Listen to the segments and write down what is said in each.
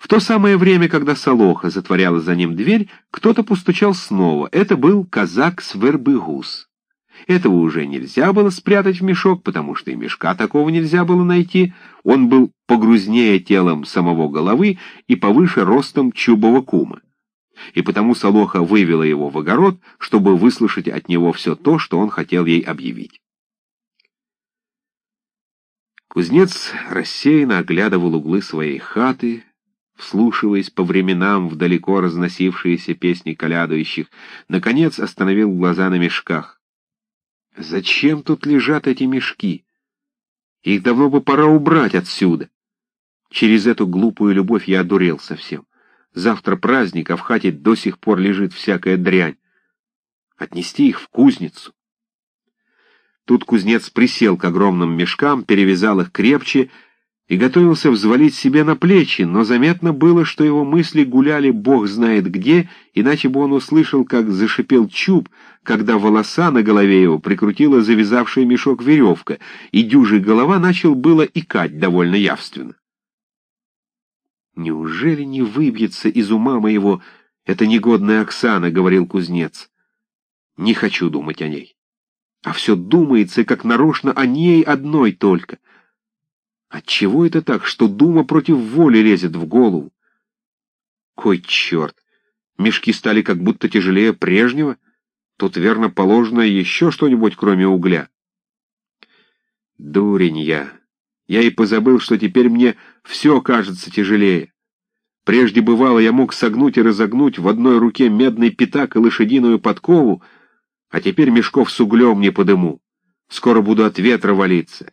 В то самое время, когда Солоха затворяла за ним дверь, кто-то постучал снова. Это был казак Свербыгус. Этого уже нельзя было спрятать в мешок, потому что и мешка такого нельзя было найти. Он был погрузнее телом самого головы и повыше ростом чубового кума. И потому Солоха вывела его в огород, чтобы выслушать от него все то, что он хотел ей объявить. Кузнец рассеянно оглядывал углы своей хаты, вслушиваясь по временам в далеко разносившиеся песни колядующих, наконец остановил глаза на мешках. «Зачем тут лежат эти мешки? Их давно бы пора убрать отсюда. Через эту глупую любовь я одурел совсем. Завтра праздник, а в хате до сих пор лежит всякая дрянь. Отнести их в кузницу». Тут кузнец присел к огромным мешкам, перевязал их крепче и готовился взвалить себе на плечи, но заметно было, что его мысли гуляли бог знает где, иначе бы он услышал, как зашипел чуб, когда волоса на голове его прикрутила завязавшая мешок веревка, и дюжий голова начал было икать довольно явственно. «Неужели не выбьется из ума моего эта негодная Оксана?» — говорил кузнец. «Не хочу думать о ней. А все думается, как нарочно, о ней одной только». Отчего это так, что дума против воли лезет в голову? Кой черт! Мешки стали как будто тяжелее прежнего. Тут верно положено еще что-нибудь, кроме угля. Дурень я. Я и позабыл, что теперь мне все кажется тяжелее. Прежде бывало, я мог согнуть и разогнуть в одной руке медный пятак и лошадиную подкову, а теперь мешков с углем не подыму. Скоро буду от ветра валиться.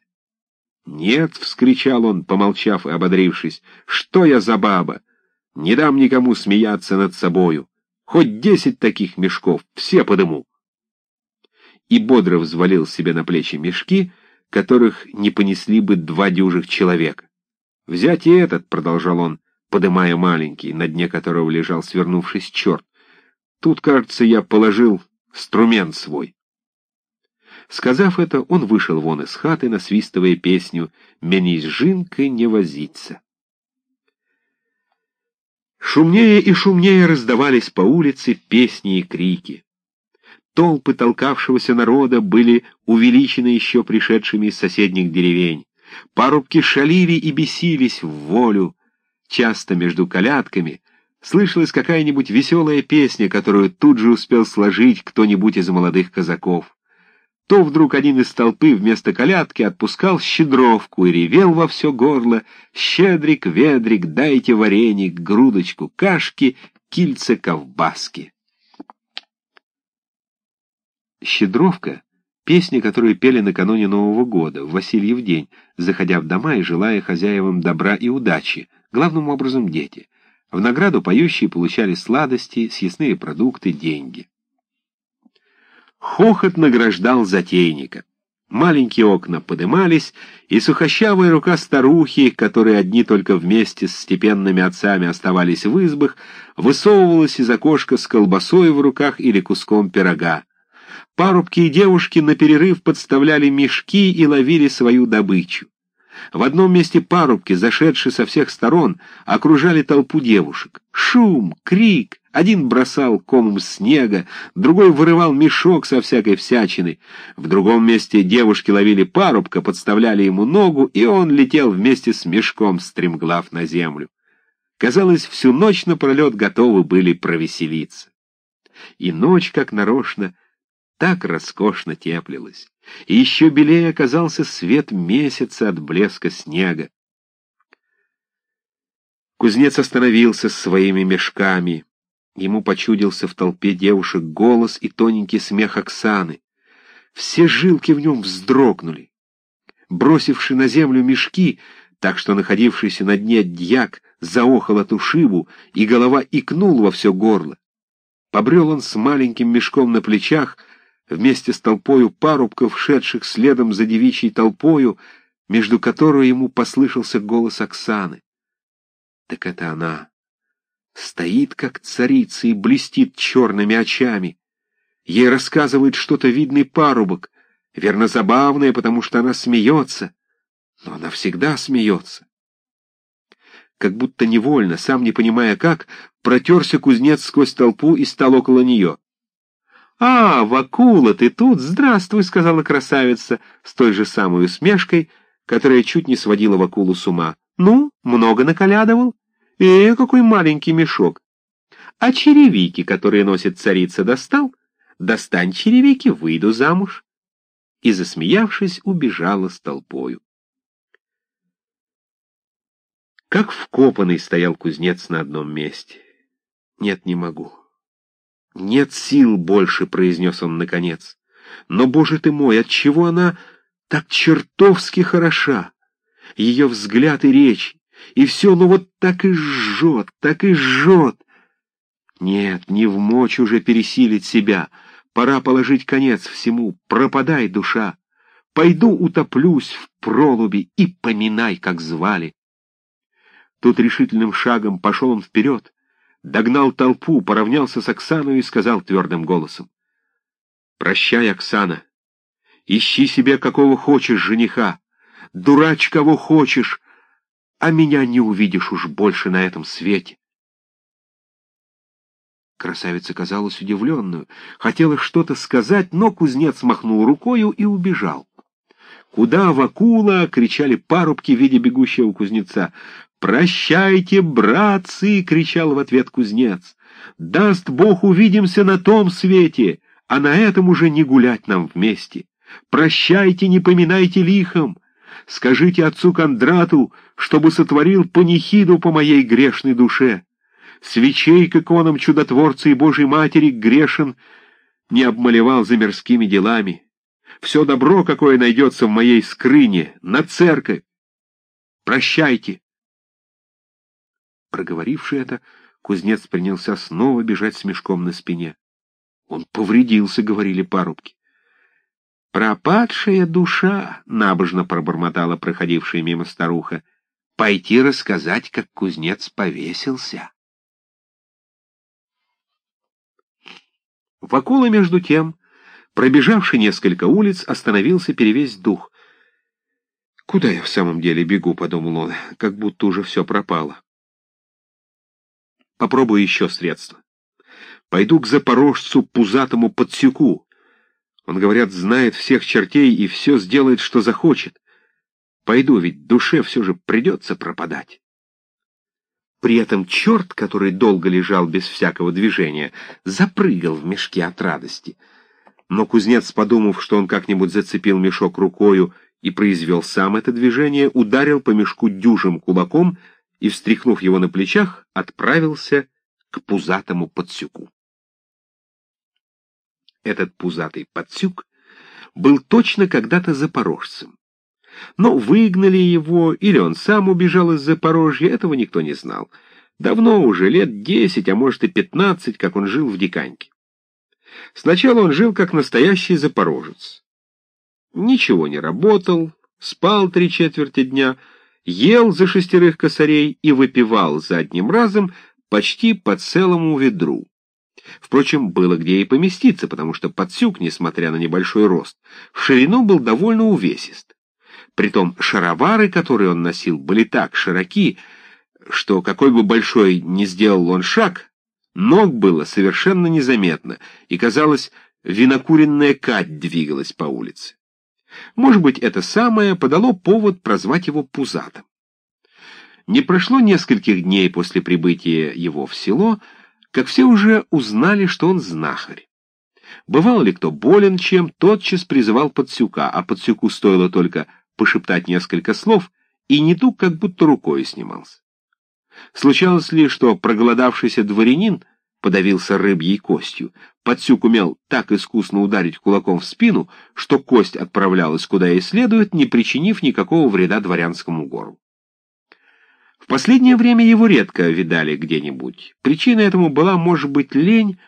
«Нет!» — вскричал он, помолчав и ободрившись. «Что я за баба? Не дам никому смеяться над собою. Хоть десять таких мешков, все подыму!» И бодро взвалил себе на плечи мешки, которых не понесли бы два дюжих человека. «Взять и этот!» — продолжал он, подымая маленький, на дне которого лежал свернувшись черт. «Тут, кажется, я положил инструмент свой». Сказав это, он вышел вон из хаты, насвистывая песню «Мені с жинкой не возиться». Шумнее и шумнее раздавались по улице песни и крики. Толпы толкавшегося народа были увеличены еще пришедшими из соседних деревень. Парубки шалили и бесились в волю. Часто между колядками слышалась какая-нибудь веселая песня, которую тут же успел сложить кто-нибудь из молодых казаков то вдруг один из толпы вместо колядки отпускал щедровку и ревел во все горло «Щедрик, ведрик, дайте вареник, грудочку кашки, кильце ковбаски». Щедровка — песня, которую пели накануне Нового года, в Васильев день, заходя в дома и желая хозяевам добра и удачи, главным образом дети. В награду поющие получали сладости, съестные продукты, деньги. Хохот награждал затейника. Маленькие окна подымались, и сухощавая рука старухи, которые одни только вместе с степенными отцами оставались в избах, высовывалась из окошка с колбасой в руках или куском пирога. Парубки и девушки на перерыв подставляли мешки и ловили свою добычу. В одном месте парубки, зашедшие со всех сторон, окружали толпу девушек. Шум, крик, один бросал комом снега, другой вырывал мешок со всякой всячиной. В другом месте девушки ловили парубка, подставляли ему ногу, и он летел вместе с мешком, стремглав на землю. Казалось, всю ночь напролет готовы были провеселиться. И ночь, как нарочно, так роскошно теплилась. И еще белее оказался свет месяца от блеска снега. Кузнец остановился с своими мешками. Ему почудился в толпе девушек голос и тоненький смех Оксаны. Все жилки в нем вздрогнули. Бросивши на землю мешки, так что находившийся на дне дьяк заохал от ушибу, и голова икнул во все горло. Побрел он с маленьким мешком на плечах, вместе с толпою парубков, шедших следом за девичьей толпою, между которой ему послышался голос Оксаны. Так это она. Стоит, как царица, и блестит черными очами. Ей рассказывает что-то видный парубок, верно забавное, потому что она смеется, но она всегда смеется. как будто невольно, сам не понимая как, протерся кузнец сквозь толпу и стал около нее. «А, Вакула, ты тут? Здравствуй!» — сказала красавица с той же самой усмешкой, которая чуть не сводила Вакулу с ума. «Ну, много наколядывал? Э, какой маленький мешок! А черевики, которые носит царица, достал? Достань черевики, выйду замуж!» И, засмеявшись, убежала с толпою. Как вкопанный стоял кузнец на одном месте. «Нет, не могу. Нет сил больше», — произнес он наконец. «Но, боже ты мой, отчего она так чертовски хороша? Ее взгляд и речь, и все, ну вот так и жжет, так и жжет. Нет, не в мочь уже пересилить себя. Пора положить конец всему. Пропадай, душа. Пойду утоплюсь в пролуби и поминай, как звали. Тут решительным шагом пошел он вперед, догнал толпу, поравнялся с Оксаной и сказал твердым голосом. «Прощай, Оксана. Ищи себе какого хочешь жениха, дурач кого хочешь, а меня не увидишь уж больше на этом свете». Красавица казалась удивленную, хотела что-то сказать, но кузнец махнул рукою и убежал. «Куда, Вакула?» — кричали парубки, видя бегущего кузнеца. «Прощайте, братцы!» — кричал в ответ кузнец. «Даст Бог, увидимся на том свете, а на этом уже не гулять нам вместе. Прощайте, не поминайте лихом. Скажите отцу Кондрату, чтобы сотворил панихиду по моей грешной душе. Свечей к иконам чудотворца и Божьей Матери грешен не обмалевал за мирскими делами. Все добро, какое найдется в моей скрыне, на церковь. Прощайте!» Проговоривший это, кузнец принялся снова бежать с мешком на спине. Он повредился, говорили парубки. «Пропадшая душа!» — набожно пробормотала проходившая мимо старуха. «Пойти рассказать, как кузнец повесился». Вакула, между тем, пробежавший несколько улиц, остановился перевесь дух. «Куда я в самом деле бегу?» — подумал он, — как будто уже все пропало. Попробую еще средства. Пойду к запорожцу пузатому подсюку. Он, говорят, знает всех чертей и все сделает, что захочет. Пойду, ведь душе все же придется пропадать. При этом черт, который долго лежал без всякого движения, запрыгал в мешке от радости. Но кузнец, подумав, что он как-нибудь зацепил мешок рукою и произвел сам это движение, ударил по мешку дюжим кулаком — и, встряхнув его на плечах, отправился к пузатому подсюку. Этот пузатый подсюк был точно когда-то запорожцем. Но выгнали его, или он сам убежал из Запорожья, этого никто не знал. Давно уже, лет десять, а может и пятнадцать, как он жил в Диканьке. Сначала он жил как настоящий запорожец. Ничего не работал, спал три четверти дня — ел за шестерых косарей и выпивал за одним разом почти по целому ведру. Впрочем, было где и поместиться, потому что подсюк, несмотря на небольшой рост, в ширину был довольно увесист. Притом шаровары, которые он носил, были так широки, что какой бы большой ни сделал он шаг, ног было совершенно незаметно, и, казалось, винокуренная кать двигалась по улице. Может быть, это самое подало повод прозвать его Пузатым. Не прошло нескольких дней после прибытия его в село, как все уже узнали, что он знахарь. Бывал ли кто болен чем, тотчас призывал Подсюка, а Подсюку стоило только пошептать несколько слов, и недуг как будто рукой снимался. Случалось ли, что проголодавшийся дворянин подавился рыбьей костью. Подсюк умел так искусно ударить кулаком в спину, что кость отправлялась куда и следует, не причинив никакого вреда дворянскому горлу. Последнее время его редко видали где-нибудь. Причина этому была, может быть, лень,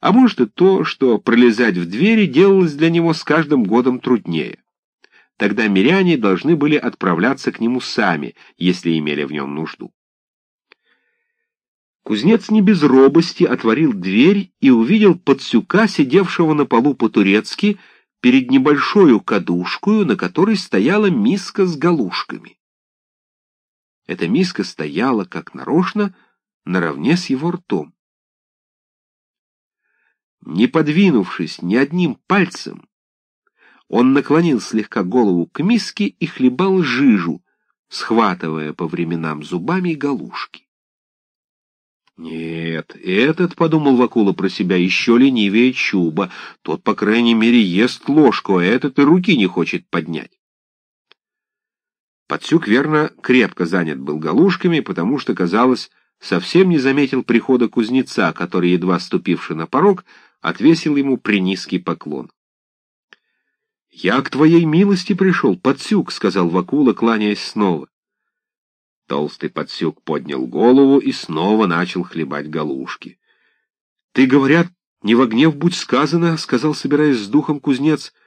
а может и то, что пролезать в двери делалось для него с каждым годом труднее. Тогда миряне должны были отправляться к нему сами, если имели в нем нужду. Кузнец не без робости отворил дверь и увидел подсюка, сидевшего на полу по-турецки, перед небольшою кадушкою, на которой стояла миска с галушками. Эта миска стояла, как нарочно, наравне с его ртом. Не подвинувшись ни одним пальцем, он наклонил слегка голову к миске и хлебал жижу, схватывая по временам зубами галушки. Нет, этот, — подумал Вакула про себя, — еще ленивее Чуба. Тот, по крайней мере, ест ложку, а этот и руки не хочет поднять. Подсюк, верно, крепко занят был галушками, потому что, казалось, совсем не заметил прихода кузнеца, который, едва ступивший на порог, отвесил ему принизкий поклон. «Я к твоей милости пришел, Подсюк», — сказал Вакула, кланяясь снова. Толстый Подсюк поднял голову и снова начал хлебать галушки. «Ты, говорят, не во гнев будь сказано», — сказал, собираясь с духом кузнец, —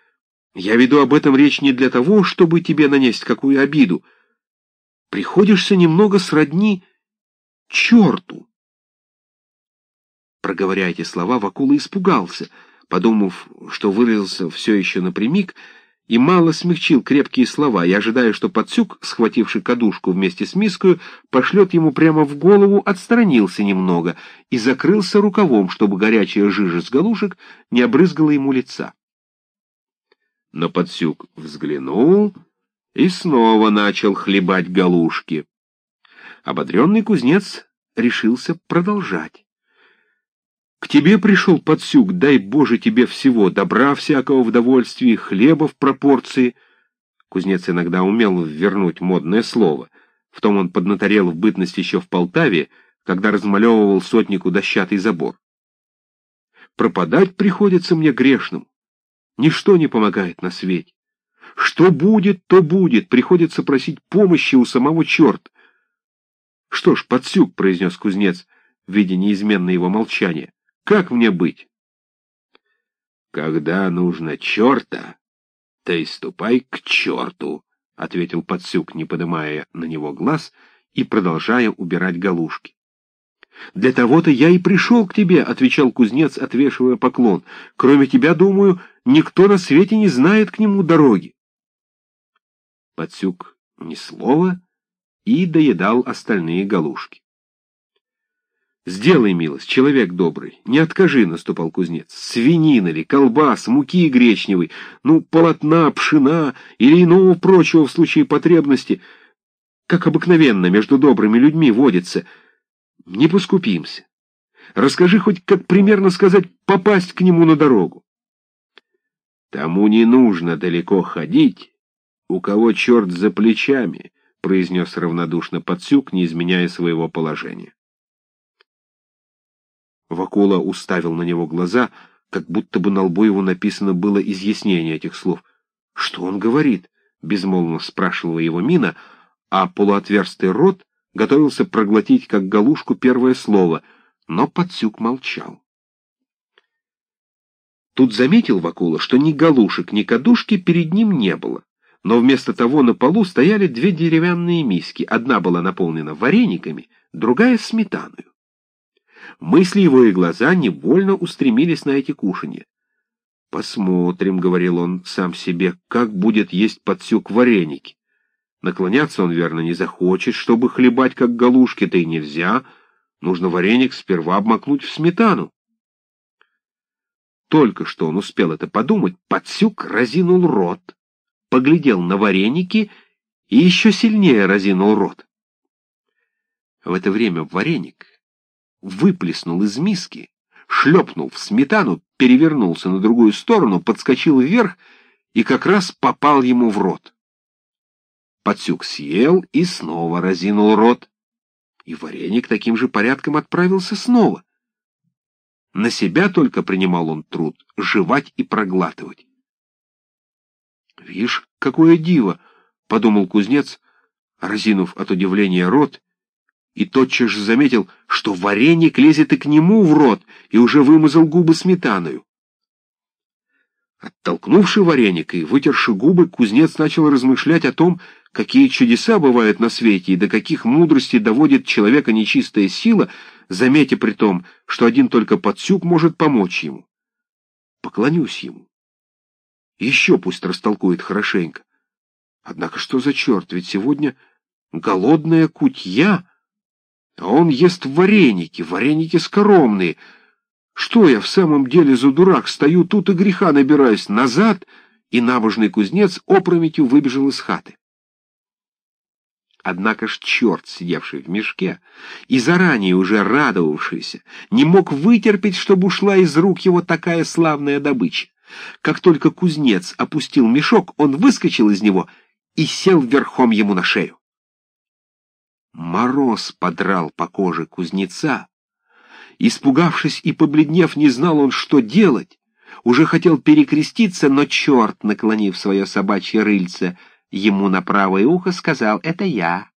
я веду об этом речь не для того, чтобы тебе нанести какую обиду. Приходишься немного сродни черту. Проговоря эти слова, Вакула испугался, подумав, что вырезался все еще напрямик, и мало смягчил крепкие слова, и, ожидая, что подсюк, схвативший кадушку вместе с мискою, пошлет ему прямо в голову, отстранился немного и закрылся рукавом, чтобы горячая жижа с галушек не обрызгала ему лица. Но Подсюк взглянул и снова начал хлебать галушки. Ободренный кузнец решился продолжать. К тебе пришел Подсюк, дай Боже тебе всего, добра всякого в довольстве, хлеба в пропорции. Кузнец иногда умел вернуть модное слово. В том он поднаторел в бытность еще в Полтаве, когда размалевывал сотнику дощатый забор. Пропадать приходится мне грешным. Ничто не помогает на свете. Что будет, то будет. Приходится просить помощи у самого черта. — Что ж, подсюк, — произнес кузнец, видя неизменное его молчание, — как мне быть? — Когда нужно черта, ты ступай к черту, — ответил подсюк, не поднимая на него глаз и продолжая убирать галушки. «Для того-то я и пришел к тебе», — отвечал кузнец, отвешивая поклон. «Кроме тебя, думаю, никто на свете не знает к нему дороги». Подсюк ни слова и доедал остальные галушки. «Сделай милость, человек добрый, не откажи», — наступал кузнец. «Свинина ли, колбас, муки гречневой, ну, полотна, пшена или иного прочего в случае потребности, как обыкновенно между добрыми людьми водится». Не поскупимся. Расскажи хоть, как примерно сказать, попасть к нему на дорогу. Тому не нужно далеко ходить, у кого черт за плечами, произнес равнодушно Подсюк, не изменяя своего положения. Вакула уставил на него глаза, как будто бы на лбу его написано было изъяснение этих слов. «Что он говорит?» — безмолвно спрашивала его мина, а полуотверстый рот готовился проглотить как галушку первое слово, но Подсюк молчал. Тут заметил Вакула, что ни галушек, ни кадушки перед ним не было, но вместо того на полу стояли две деревянные миски, одна была наполнена варениками, другая — сметаной. Мысли его и глаза невольно устремились на эти кушанья. «Посмотрим», — говорил он сам себе, — «как будет есть подсюк вареники. Наклоняться он, верно, не захочет, чтобы хлебать, как галушки-то и нельзя. Нужно вареник сперва обмакнуть в сметану. Только что он успел это подумать, подсюк разинул рот, поглядел на вареники и еще сильнее разинул рот. В это время вареник выплеснул из миски, шлепнул в сметану, перевернулся на другую сторону, подскочил вверх и как раз попал ему в рот. Пацюк съел и снова разинул рот. И вареник таким же порядком отправился снова. На себя только принимал он труд — жевать и проглатывать. «Вишь, какое диво!» — подумал кузнец, разинув от удивления рот, и тотчас же заметил, что вареник лезет и к нему в рот, и уже вымазал губы сметаною. Оттолкнувший вареник и вытерши губы, кузнец начал размышлять о том, какие чудеса бывают на свете и до каких мудростей доводит человека нечистая сила, заметя при том, что один только подсюк может помочь ему. Поклонюсь ему. Еще пусть растолкует хорошенько. Однако что за черт, ведь сегодня голодная кутья, а он ест вареники, вареники скоромные. Что я в самом деле за дурак? Стою тут и греха набираюсь назад, и набожный кузнец опрометью выбежал из хаты. Однако ж черт, сидевший в мешке и заранее уже радовавшийся, не мог вытерпеть, чтобы ушла из рук его такая славная добыча. Как только кузнец опустил мешок, он выскочил из него и сел верхом ему на шею. Мороз подрал по коже кузнеца. Испугавшись и побледнев, не знал он, что делать. Уже хотел перекреститься, но черт, наклонив свое собачье рыльце, ему на правое ухо сказал «Это я,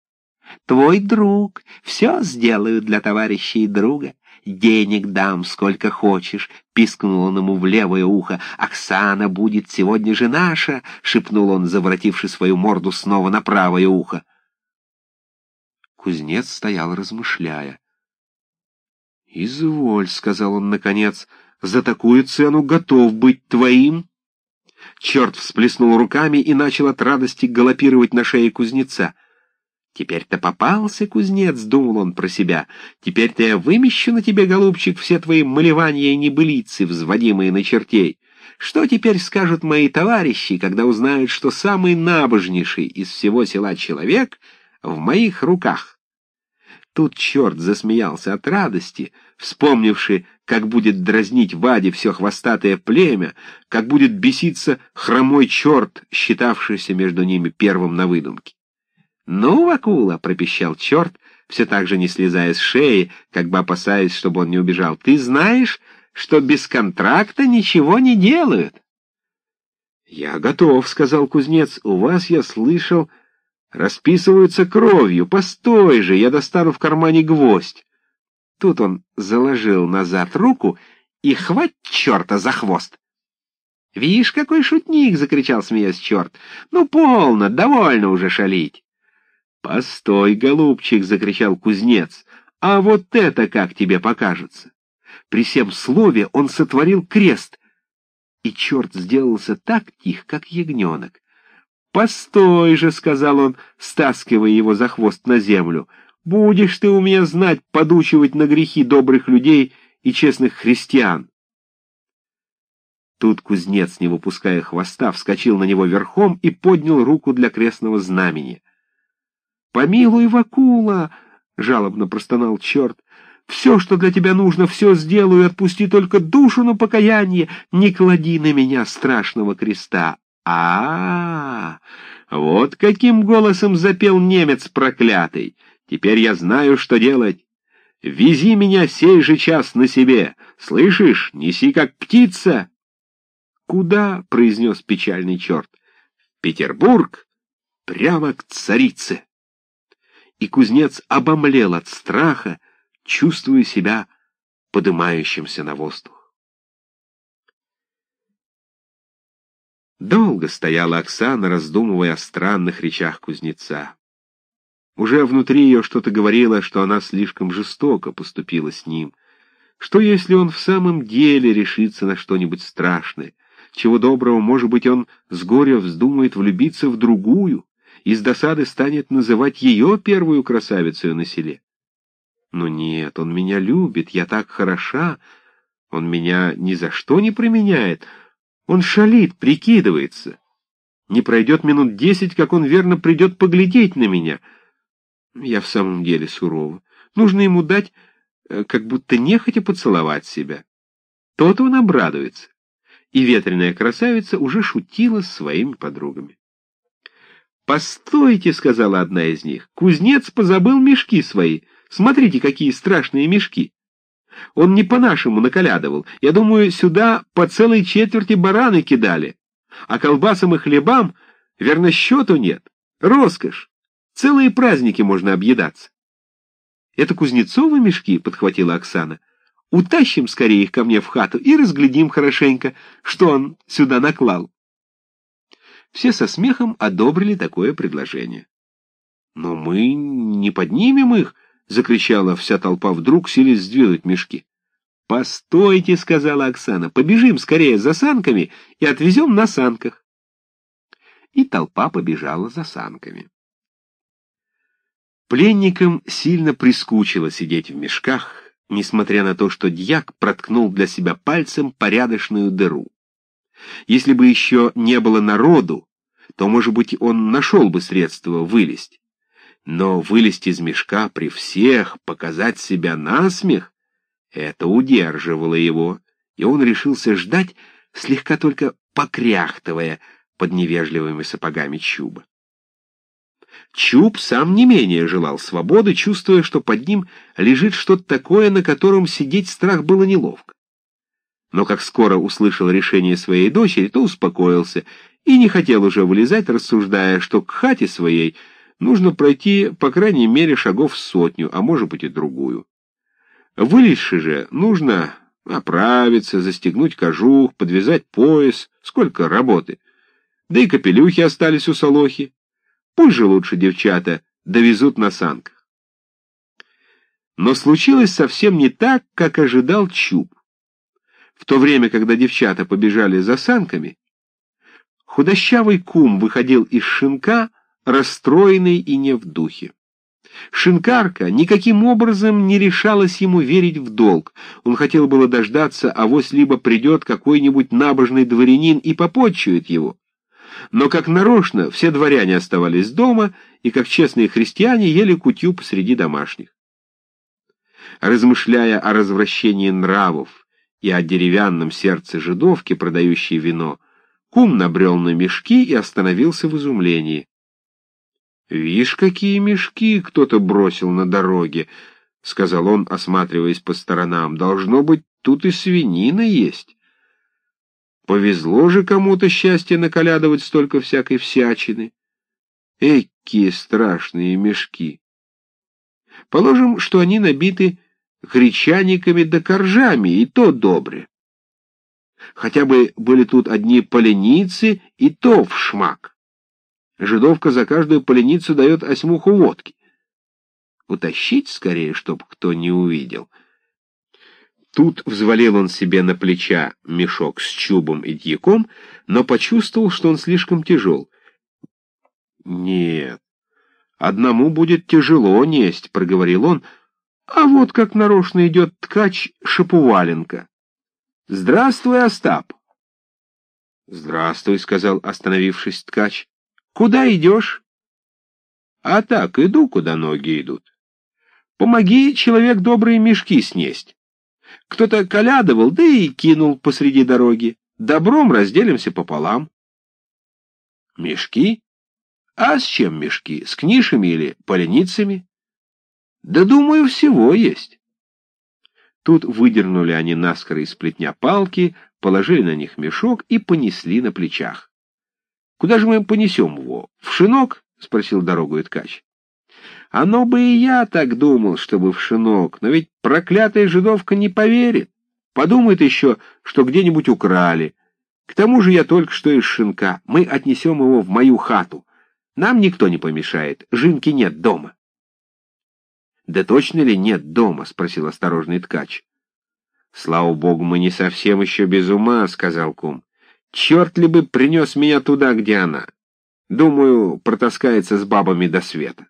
твой друг, все сделаю для товарища и друга». «Денег дам, сколько хочешь», — пискнул он ему в левое ухо. «Оксана будет сегодня же наша», — шепнул он, заворотивши свою морду снова на правое ухо. Кузнец стоял, размышляя. «Изволь», — сказал он наконец, — «за такую цену готов быть твоим». Черт всплеснул руками и начал от радости галопировать на шее кузнеца. «Теперь-то попался, кузнец», — думал он про себя. «Теперь-то я вымещу на тебе, голубчик, все твои малевания и небылицы, взводимые на чертей. Что теперь скажут мои товарищи, когда узнают, что самый набожнейший из всего села человек в моих руках?» Тут черт засмеялся от радости, вспомнивши, как будет дразнить Ваде все хвостатое племя, как будет беситься хромой черт, считавшийся между ними первым на выдумке. «Ну, Вакула!» — пропищал черт, все так же не слезая с шеи, как бы опасаясь, чтобы он не убежал. «Ты знаешь, что без контракта ничего не делают?» «Я готов», — сказал кузнец. «У вас, я слышал, расписываются кровью. Постой же, я достану в кармане гвоздь». Тут он заложил назад руку и хвать черта за хвост. «Вишь, какой шутник!» — закричал, смеясь черт. «Ну, полно, довольно уже шалить!» «Постой, голубчик!» — закричал кузнец. «А вот это как тебе покажется!» При всем слове он сотворил крест, и черт сделался так тих, как ягненок. «Постой же!» — сказал он, стаскивая его за хвост на землю. «Будешь ты у меня знать, подучивать на грехи добрых людей и честных христиан!» Тут кузнец, не выпуская хвоста, вскочил на него верхом и поднял руку для крестного знамени. «Помилуй, Вакула!» — жалобно простонал черт. «Все, что для тебя нужно, все сделаю, отпусти только душу на покаяние, не клади на меня страшного креста». А, Вот каким голосом запел немец проклятый! Теперь я знаю, что делать. Вези меня сей же час на себе. Слышишь, неси как птица. Куда? — произнес печальный черт. Петербург, прямо к царице и кузнец обомлел от страха, чувствуя себя подымающимся на воздух. Долго стояла Оксана, раздумывая о странных речах кузнеца. Уже внутри ее что-то говорило, что она слишком жестоко поступила с ним. Что, если он в самом деле решится на что-нибудь страшное? Чего доброго, может быть, он с горя вздумает влюбиться в другую? из досады станет называть ее первую красавицей на селе. Но нет, он меня любит, я так хороша, он меня ни за что не применяет, он шалит, прикидывается. Не пройдет минут десять, как он верно придет поглядеть на меня. Я в самом деле сурова. Нужно ему дать, э, как будто нехотя поцеловать себя. Тот он обрадуется. И ветреная красавица уже шутила с своими подругами. «Постойте», — сказала одна из них, — «кузнец позабыл мешки свои. Смотрите, какие страшные мешки». Он не по-нашему наколядывал. Я думаю, сюда по целой четверти бараны кидали. А колбасам и хлебам, верно, счету нет. Роскошь. Целые праздники можно объедаться. «Это Кузнецовы мешки?» — подхватила Оксана. «Утащим скорее их ко мне в хату и разглядим хорошенько, что он сюда наклал». Все со смехом одобрили такое предложение. «Но мы не поднимем их!» — закричала вся толпа вдруг, силясь сдвинуть мешки. «Постойте!» — сказала Оксана. «Побежим скорее за санками и отвезем на санках». И толпа побежала за санками. Пленникам сильно прискучило сидеть в мешках, несмотря на то, что дьяк проткнул для себя пальцем порядочную дыру. Если бы еще не было народу, то, может быть, он нашел бы средство вылезть. Но вылезть из мешка при всех, показать себя насмех, это удерживало его, и он решился ждать, слегка только покряхтывая под невежливыми сапогами Чуба. Чуб сам не менее желал свободы, чувствуя, что под ним лежит что-то такое, на котором сидеть страх было неловко. Но как скоро услышал решение своей дочери, то успокоился и не хотел уже вылезать, рассуждая, что к хате своей нужно пройти, по крайней мере, шагов сотню, а может быть и другую. Вылезши же, нужно оправиться, застегнуть кожух, подвязать пояс, сколько работы. Да и капелюхи остались у Солохи. Пусть же лучше девчата довезут на санках. Но случилось совсем не так, как ожидал Чуб. В то время, когда девчата побежали за санками, худощавый кум выходил из шинка, расстроенный и не в духе. Шинкарка никаким образом не решалась ему верить в долг. Он хотел было дождаться, а авось либо придет какой-нибудь набожный дворянин и попотчует его. Но как нарочно все дворяне оставались дома и, как честные христиане, ели кутью посреди домашних. Размышляя о развращении нравов и о деревянном сердце жидовки, продающей вино, кум набрел на мешки и остановился в изумлении. «Вишь, какие мешки кто-то бросил на дороге!» — сказал он, осматриваясь по сторонам. «Должно быть, тут и свинина есть». Повезло же кому-то счастье наколядывать столько всякой всячины. Экие страшные мешки! Положим, что они набиты гречаниками да коржами, и то добре. Хотя бы были тут одни поленицы, и то в шмак. Жидовка за каждую поленицу дает осьмуху водки. Утащить скорее, чтоб кто не увидел — Тут взвалил он себе на плеча мешок с чубом и дьяком, но почувствовал, что он слишком тяжел. «Нет, одному будет тяжело несть», — проговорил он, — «а вот как нарочно идет ткач Шапуваленко. Здравствуй, Остап!» «Здравствуй», — сказал, остановившись ткач. «Куда идешь?» «А так, иду, куда ноги идут. Помоги, человек добрый, мешки снесть». Кто-то колядывал, да и кинул посреди дороги. Добром разделимся пополам. Мешки? А с чем мешки? С книшами или поленицами? Да, думаю, всего есть. Тут выдернули они наскоро из плетня палки, положили на них мешок и понесли на плечах. — Куда же мы понесем его? В шинок? — спросил дорогу ткач. Оно бы и я так думал, чтобы в шинок, но ведь проклятая жидовка не поверит. Подумает еще, что где-нибудь украли. К тому же я только что из шинка. Мы отнесем его в мою хату. Нам никто не помешает. Жинки нет дома. — Да точно ли нет дома? — спросил осторожный ткач. — Слава богу, мы не совсем еще без ума, — сказал кум. — Черт ли бы принес меня туда, где она. Думаю, протаскается с бабами до света.